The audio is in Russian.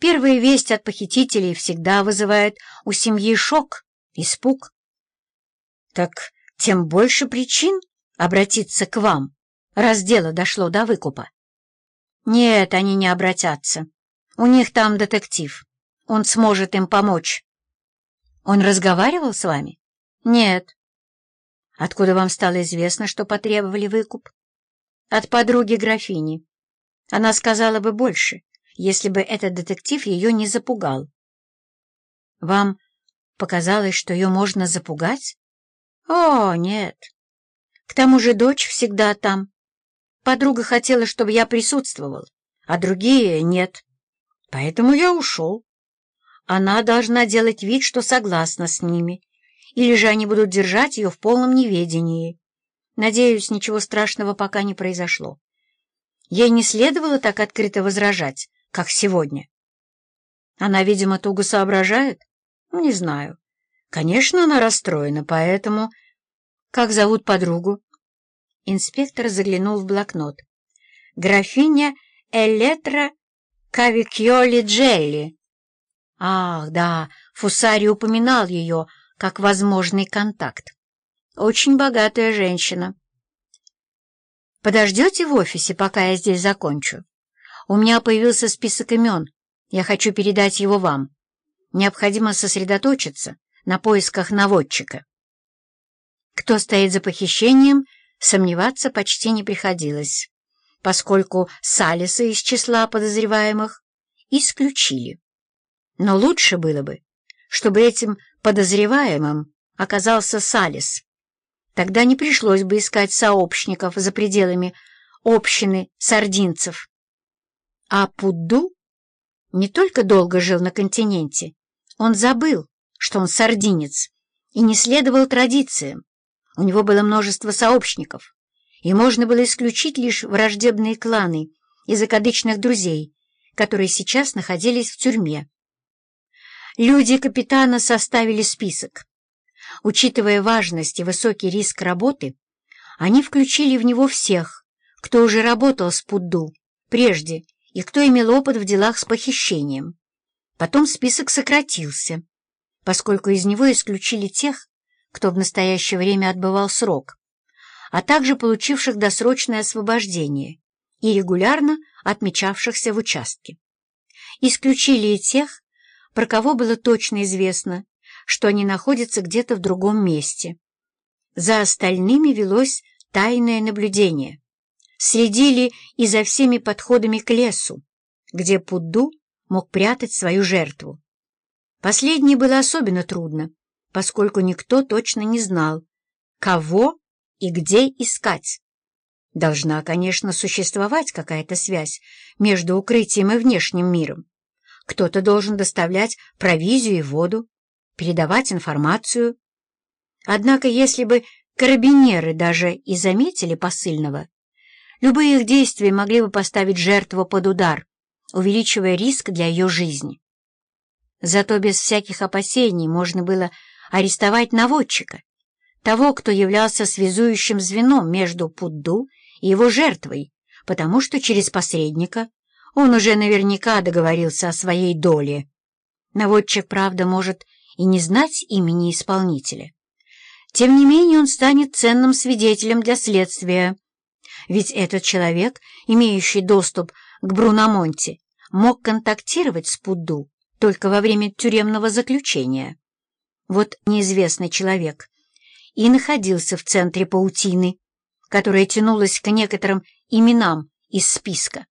Первая весть от похитителей всегда вызывает у семьи шок, испуг. Так тем больше причин обратиться к вам, раз дело дошло до выкупа. Нет, они не обратятся. У них там детектив. Он сможет им помочь. Он разговаривал с вами? Нет. Откуда вам стало известно, что потребовали выкуп? От подруги графини. Она сказала бы больше, если бы этот детектив ее не запугал. Вам показалось, что ее можно запугать? О, нет. К тому же дочь всегда там. Подруга хотела, чтобы я присутствовал, а другие нет. Поэтому я ушел. Она должна делать вид, что согласна с ними, или же они будут держать ее в полном неведении. Надеюсь, ничего страшного пока не произошло. Ей не следовало так открыто возражать, как сегодня. Она, видимо, туго соображает? Ну, не знаю. Конечно, она расстроена, поэтому... Как зовут подругу? Инспектор заглянул в блокнот. Графиня Элетра Кавикьоли Джелли. Ах, да, Фусари упоминал ее как возможный контакт. Очень богатая женщина. Подождете в офисе, пока я здесь закончу? У меня появился список имен. Я хочу передать его вам. Необходимо сосредоточиться на поисках наводчика. Кто стоит за похищением, сомневаться почти не приходилось, поскольку Салиса из числа подозреваемых исключили. Но лучше было бы, чтобы этим подозреваемым оказался Салис. Тогда не пришлось бы искать сообщников за пределами общины сардинцев. А Пудду не только долго жил на континенте, он забыл, что он сардинец, и не следовал традициям. У него было множество сообщников, и можно было исключить лишь враждебные кланы и закадычных друзей, которые сейчас находились в тюрьме. Люди капитана составили список. Учитывая важность и высокий риск работы, они включили в него всех, кто уже работал с Пудду прежде и кто имел опыт в делах с похищением. Потом список сократился, поскольку из него исключили тех, кто в настоящее время отбывал срок, а также получивших досрочное освобождение и регулярно отмечавшихся в участке. Исключили и тех, про кого было точно известно, что они находятся где-то в другом месте. За остальными велось тайное наблюдение. Следили и за всеми подходами к лесу, где Пудду мог прятать свою жертву. Последнее было особенно трудно, поскольку никто точно не знал, кого и где искать. Должна, конечно, существовать какая-то связь между укрытием и внешним миром. Кто-то должен доставлять провизию и воду, передавать информацию. Однако, если бы карабинеры даже и заметили посыльного, любые их действия могли бы поставить жертву под удар, увеличивая риск для ее жизни. Зато без всяких опасений можно было арестовать наводчика, того, кто являлся связующим звеном между Пудду и его жертвой, потому что через посредника он уже наверняка договорился о своей доле. Наводчик, правда, может и не знать имени исполнителя. Тем не менее он станет ценным свидетелем для следствия, ведь этот человек, имеющий доступ к Бруномонте, мог контактировать с Пудду только во время тюремного заключения. Вот неизвестный человек и находился в центре паутины, которая тянулась к некоторым именам из списка.